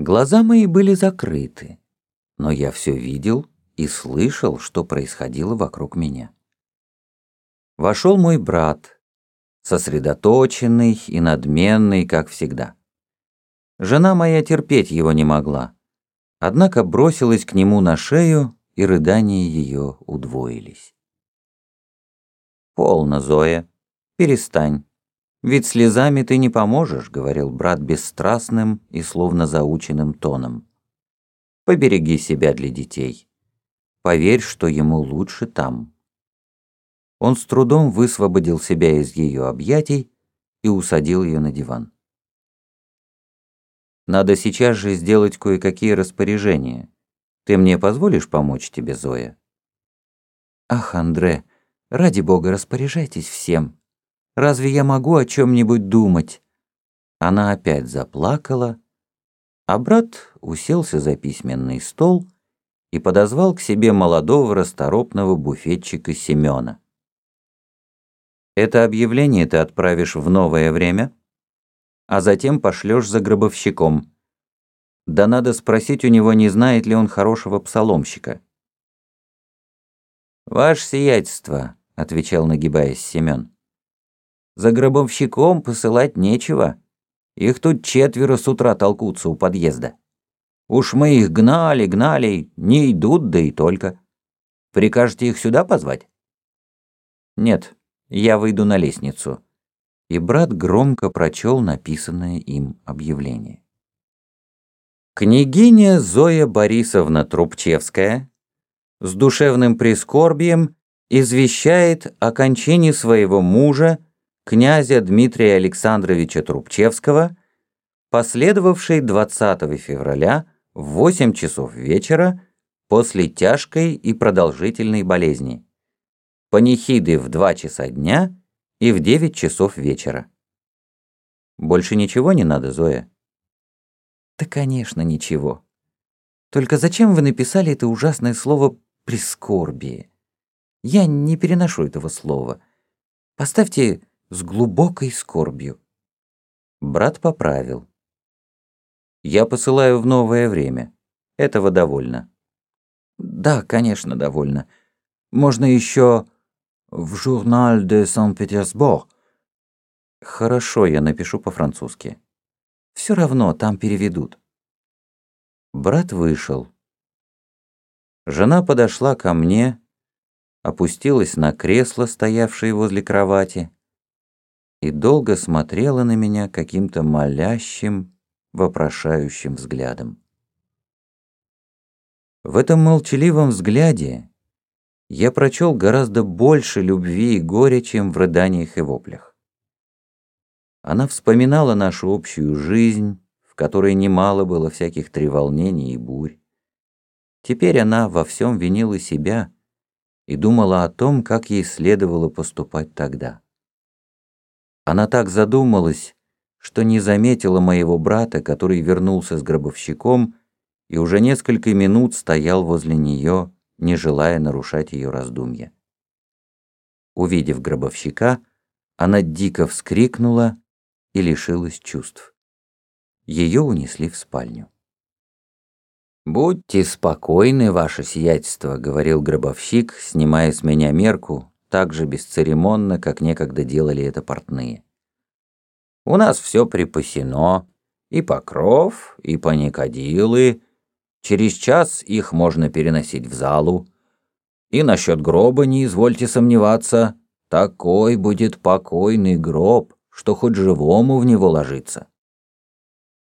Глаза мои были закрыты, но я все видел и слышал, что происходило вокруг меня. Вошел мой брат, сосредоточенный и надменный, как всегда. Жена моя терпеть его не могла, однако бросилась к нему на шею, и рыдания ее удвоились. «Полно, Зоя, перестань. «Ведь слезами ты не поможешь», — говорил брат бесстрастным и словно заученным тоном. «Побереги себя для детей. Поверь, что ему лучше там». Он с трудом высвободил себя из ее объятий и усадил ее на диван. «Надо сейчас же сделать кое-какие распоряжения. Ты мне позволишь помочь тебе, Зоя?» «Ах, Андре, ради бога, распоряжайтесь всем», Разве я могу о чем-нибудь думать?» Она опять заплакала, а брат уселся за письменный стол и подозвал к себе молодого расторопного буфетчика Семена. «Это объявление ты отправишь в новое время, а затем пошлешь за гробовщиком. Да надо спросить у него, не знает ли он хорошего псаломщика». «Ваше сиятельство», — отвечал, нагибаясь Семен. За гробовщиком посылать нечего. Их тут четверо с утра толкутся у подъезда. Уж мы их гнали, гнали, не идут, да и только. Прикажете их сюда позвать? Нет, я выйду на лестницу. И брат громко прочел написанное им объявление. Княгиня Зоя Борисовна Трубчевская с душевным прискорбием извещает о кончине своего мужа князя Дмитрия Александровича Трубчевского, последовавшей 20 февраля в 8 часов вечера после тяжкой и продолжительной болезни, панихиды в 2 часа дня и в 9 часов вечера. Больше ничего не надо, Зоя? Да, конечно, ничего. Только зачем вы написали это ужасное слово «прискорбие»? Я не переношу этого слова. Поставьте с глубокой скорбью. Брат поправил. Я посылаю в новое время. Этого довольно. Да, конечно, довольно. Можно еще в журнал де Сан-Петербург. Хорошо, я напишу по-французски. Все равно, там переведут. Брат вышел. Жена подошла ко мне, опустилась на кресло, стоявшее возле кровати, и долго смотрела на меня каким-то молящим, вопрошающим взглядом. В этом молчаливом взгляде я прочел гораздо больше любви и горя, чем в рыданиях и воплях. Она вспоминала нашу общую жизнь, в которой немало было всяких треволнений и бурь. Теперь она во всем винила себя и думала о том, как ей следовало поступать тогда. Она так задумалась, что не заметила моего брата, который вернулся с гробовщиком и уже несколько минут стоял возле нее, не желая нарушать ее раздумья. Увидев гробовщика, она дико вскрикнула и лишилась чувств. Ее унесли в спальню. «Будьте спокойны, ваше сиятельство», — говорил гробовщик, снимая с меня мерку, так же бесцеремонно, как некогда делали это портные. У нас все припасено, и покров, и паникадилы. Через час их можно переносить в залу. И насчет гроба не извольте сомневаться, такой будет покойный гроб, что хоть живому в него ложиться.